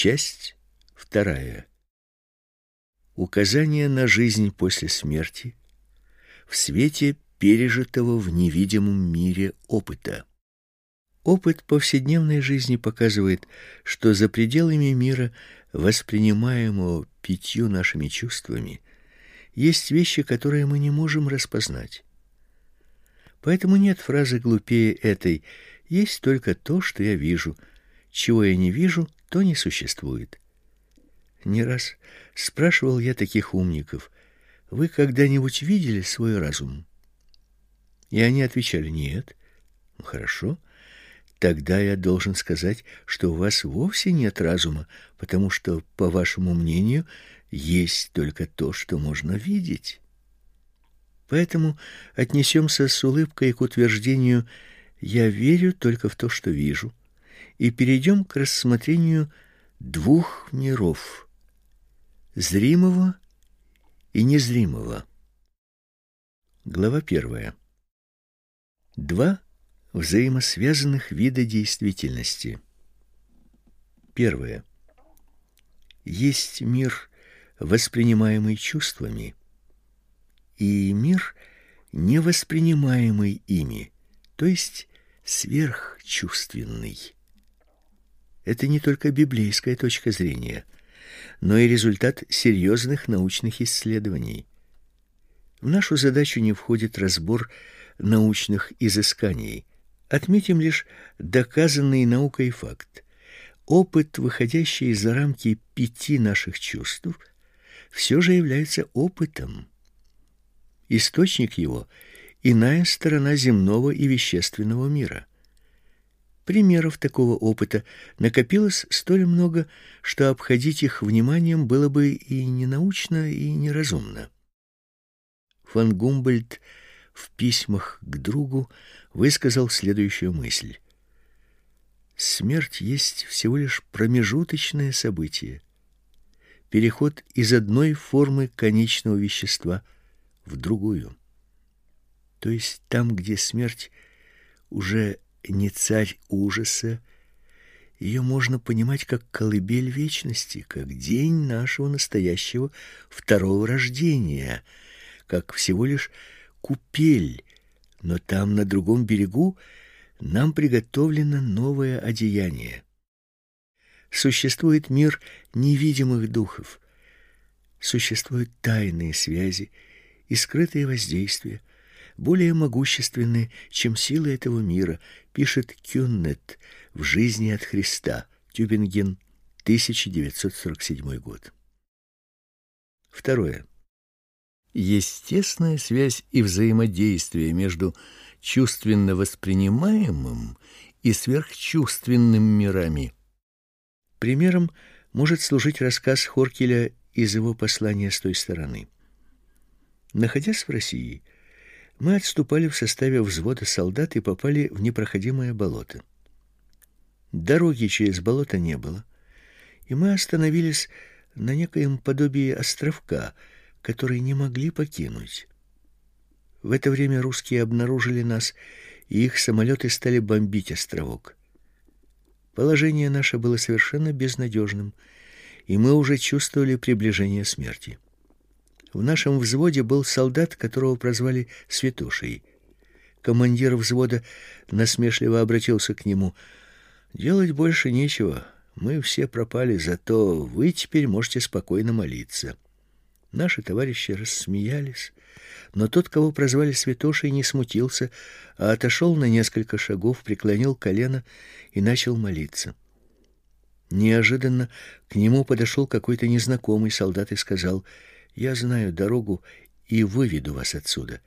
Часть вторая. Указание на жизнь после смерти в свете пережитого в невидимом мире опыта. Опыт повседневной жизни показывает, что за пределами мира, воспринимаемого пятью нашими чувствами, есть вещи, которые мы не можем распознать. Поэтому нет фразы глупее этой: есть только то, что я вижу. Чего я не вижу, то не существует. Не раз спрашивал я таких умников: "Вы когда-нибудь видели свой разум?" И они отвечали: "Нет". Ну, хорошо. Тогда я должен сказать, что у вас вовсе нет разума, потому что, по вашему мнению, есть только то, что можно видеть. Поэтому отнесемся с улыбкой к утверждению «я верю только в то, что вижу» и перейдем к рассмотрению двух миров – зримого и незримого. Глава первая. Два взаимосвязанных вида действительности. Первое. Есть мир, воспринимаемый чувствами, и мир, невоспринимаемый ими, то есть сверхчувственный. Это не только библейская точка зрения, но и результат серьезных научных исследований. В нашу задачу не входит разбор научных изысканий. Отметим лишь доказанный наукой факт. Опыт, выходящий за рамки пяти наших чувств, все же является опытом. Источник его иная сторона земного и вещественного мира. Примеров такого опыта накопилось столь много, что обходить их вниманием было бы и ненаучно, и неразумно. Фон Гумбольдт в письмах к другу высказал следующую мысль: Смерть есть всего лишь промежуточное событие, переход из одной формы конечного вещества в другую. То есть там, где смерть уже не царь ужаса, ее можно понимать как колыбель вечности, как день нашего настоящего второго рождения, как всего лишь купель, но там на другом берегу нам приготовлено новое одеяние. Существует мир невидимых духов. Существуют тайные связи и скрытые воздействия, более могущественные, чем силы этого мира, пишет Кюннет в Жизни от Христа, Тюбинген, 1947 год. Второе. Естественная связь и взаимодействие между чувственно воспринимаемым и сверхчувственным мирами. Примером может служить рассказ Хоркеля из его послания с той стороны. Находясь в России, мы отступали в составе взвода солдат и попали в непроходимое болото. Дороги через болото не было, и мы остановились на некоем подобии островка, который не могли покинуть. В это время русские обнаружили нас, и их самолеты стали бомбить островок. Положение наше было совершенно безнадежным, и мы уже чувствовали приближение смерти. В нашем взводе был солдат, которого прозвали Святошей. Командир взвода насмешливо обратился к нему: "Делать больше нечего. Мы все пропали, зато вы теперь можете спокойно молиться". Наши товарищи рассмеялись, но тот, кого прозвали Святошей, не смутился, а отошел на несколько шагов, преклонил колено и начал молиться. Неожиданно к нему подошел какой-то незнакомый солдат и сказал: я знаю дорогу и выведу вас отсюда.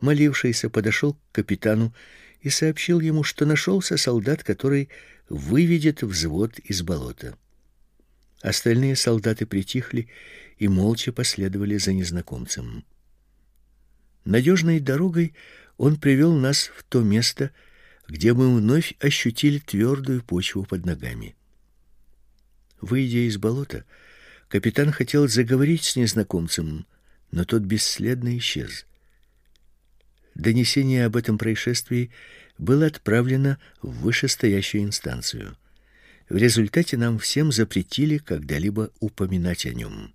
Молившийся подошел к капитану и сообщил ему, что нашелся солдат, который выведет взвод из болота. Остальные солдаты притихли и молча последовали за незнакомцем. Надежной дорогой он привел нас в то место, где мы вновь ощутили твердую почву под ногами. Выйдя из болота, Капитан хотел заговорить с незнакомцем, но тот бесследно исчез. Донесение об этом происшествии было отправлено в вышестоящую инстанцию. В результате нам всем запретили когда-либо упоминать о нем.